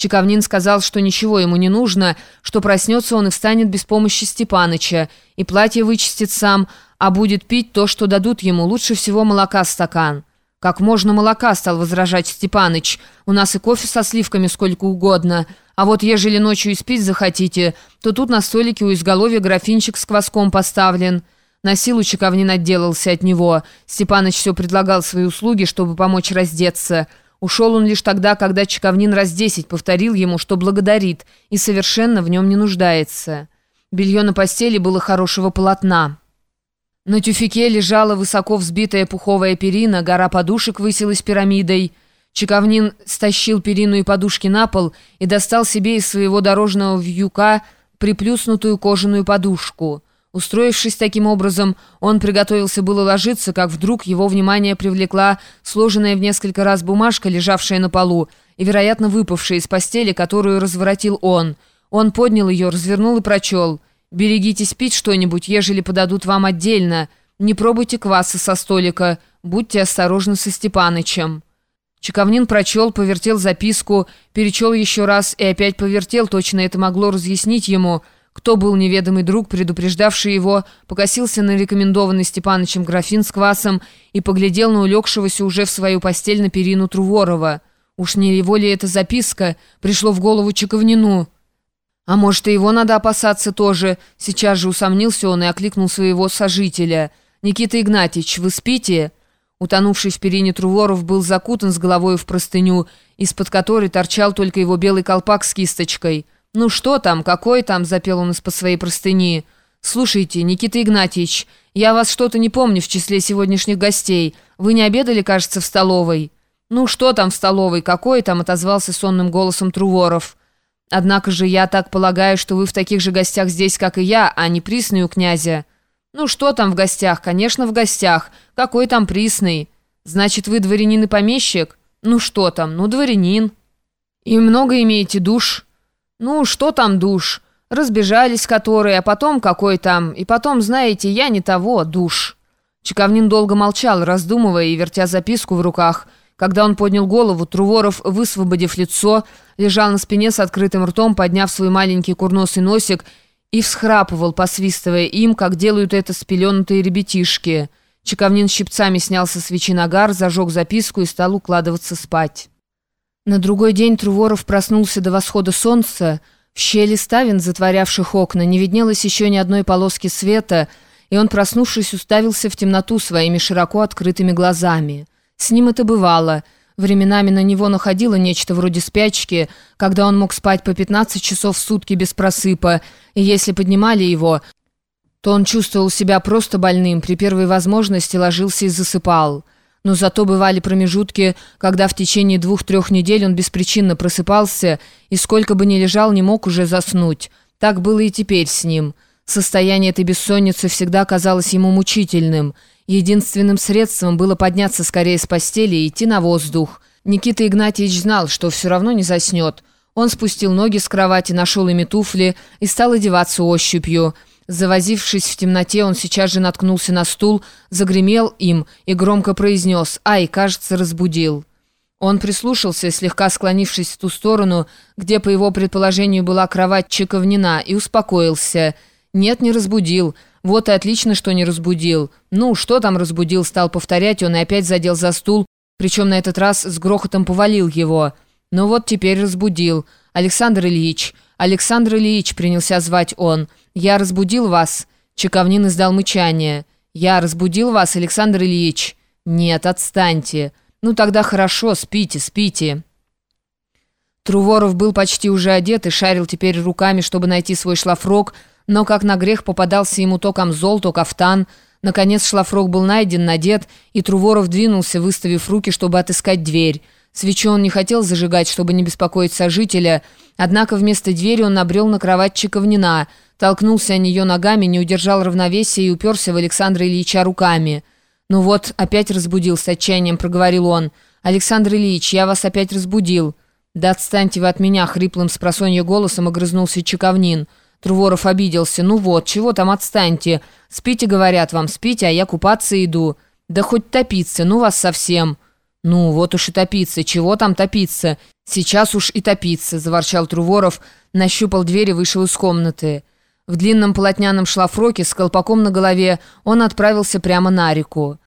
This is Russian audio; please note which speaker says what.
Speaker 1: Чековнин сказал, что ничего ему не нужно, что проснется он и встанет без помощи Степаныча, и платье вычистит сам, а будет пить то, что дадут ему, лучше всего молока стакан. «Как можно молока?» – стал возражать Степаныч. «У нас и кофе со сливками сколько угодно. А вот ежели ночью испить захотите, то тут на столике у изголовья графинчик с кваском поставлен». На силу Чековнин отделался от него. Степаныч все предлагал свои услуги, чтобы помочь раздеться – Ушел он лишь тогда, когда Чековнин раз десять повторил ему, что благодарит и совершенно в нем не нуждается. Белье на постели было хорошего полотна. На тюфике лежала высоко взбитая пуховая перина, гора подушек высилась пирамидой. Чековнин стащил перину и подушки на пол и достал себе из своего дорожного вьюка приплюснутую кожаную подушку – Устроившись таким образом, он приготовился было ложиться, как вдруг его внимание привлекла сложенная в несколько раз бумажка, лежавшая на полу, и, вероятно, выпавшая из постели, которую разворотил он. Он поднял ее, развернул и прочел. «Берегитесь пить что-нибудь, ежели подадут вам отдельно. Не пробуйте кваса со столика. Будьте осторожны со Степанычем». Чековнин прочел, повертел записку, перечел еще раз и опять повертел, точно это могло разъяснить ему – кто был неведомый друг, предупреждавший его, покосился на рекомендованный Степанычем графин с квасом и поглядел на улегшегося уже в свою постель на перину Труворова. Уж не его ли эта записка пришло в голову Чековнину? А может, и его надо опасаться тоже? Сейчас же усомнился он и окликнул своего сожителя. «Никита Игнатьевич, вы спите?» Утонувший в перине Труворов был закутан с головой в простыню, из-под которой торчал только его белый колпак с кисточкой – «Ну что там, какой там?» – запел он из-под своей простыни. «Слушайте, Никита Игнатьевич, я вас что-то не помню в числе сегодняшних гостей. Вы не обедали, кажется, в столовой?» «Ну что там в столовой, какой там?» – отозвался сонным голосом Труворов. «Однако же я так полагаю, что вы в таких же гостях здесь, как и я, а не присный у князя». «Ну что там в гостях? Конечно, в гостях. Какой там присный?» «Значит, вы дворянин и помещик?» «Ну что там? Ну, дворянин». «И много имеете душ?» «Ну, что там душ? Разбежались которые, а потом какой там, и потом, знаете, я не того, душ». Чековнин долго молчал, раздумывая и вертя записку в руках. Когда он поднял голову, Труворов, высвободив лицо, лежал на спине с открытым ртом, подняв свой маленький курносый носик и всхрапывал, посвистывая им, как делают это спеленутые ребятишки. Чековнин щипцами снял со свечи нагар, зажег записку и стал укладываться спать. На другой день Труворов проснулся до восхода солнца. В щели ставен, затворявших окна, не виднелось еще ни одной полоски света, и он, проснувшись, уставился в темноту своими широко открытыми глазами. С ним это бывало. Временами на него находило нечто вроде спячки, когда он мог спать по 15 часов в сутки без просыпа, и если поднимали его, то он чувствовал себя просто больным, при первой возможности ложился и засыпал но зато бывали промежутки, когда в течение двух-трех недель он беспричинно просыпался и сколько бы ни лежал, не мог уже заснуть. Так было и теперь с ним. Состояние этой бессонницы всегда казалось ему мучительным. Единственным средством было подняться скорее с постели и идти на воздух. Никита Игнатьевич знал, что все равно не заснет. Он спустил ноги с кровати, нашел ими туфли и стал одеваться ощупью – Завозившись в темноте, он сейчас же наткнулся на стул, загремел им и громко произнес «Ай, кажется, разбудил». Он прислушался, слегка склонившись в ту сторону, где, по его предположению, была кровать чековнина, и успокоился. «Нет, не разбудил. Вот и отлично, что не разбудил. Ну, что там разбудил?» Стал повторять он и опять задел за стул, причем на этот раз с грохотом повалил его. «Ну вот теперь разбудил. Александр Ильич, Александр Ильич», принялся звать он, — «Я разбудил вас?» Чековнин издал мычание. «Я разбудил вас, Александр Ильич?» «Нет, отстаньте. Ну тогда хорошо, спите, спите». Труворов был почти уже одет и шарил теперь руками, чтобы найти свой шлафрок, но как на грех попадался ему то камзол, то кафтан. Наконец шлафрок был найден, надет, и Труворов двинулся, выставив руки, чтобы отыскать дверь. Свечу он не хотел зажигать, чтобы не беспокоить сожителя, однако вместо двери он набрел на кровать Чековнина – Толкнулся о нее ногами, не удержал равновесия и уперся в Александра Ильича руками. «Ну вот, опять разбудил», — с отчаянием проговорил он. «Александр Ильич, я вас опять разбудил». «Да отстаньте вы от меня», — хриплым с голосом огрызнулся Чековнин. Труворов обиделся. «Ну вот, чего там отстаньте? Спите, говорят вам, спите, а я купаться иду. Да хоть топиться, ну вас совсем». «Ну, вот уж и топиться. Чего там топиться? Сейчас уж и топиться», — заворчал Труворов, нащупал дверь и вышел из комнаты. В длинном полотняном шлафроке с колпаком на голове он отправился прямо на реку.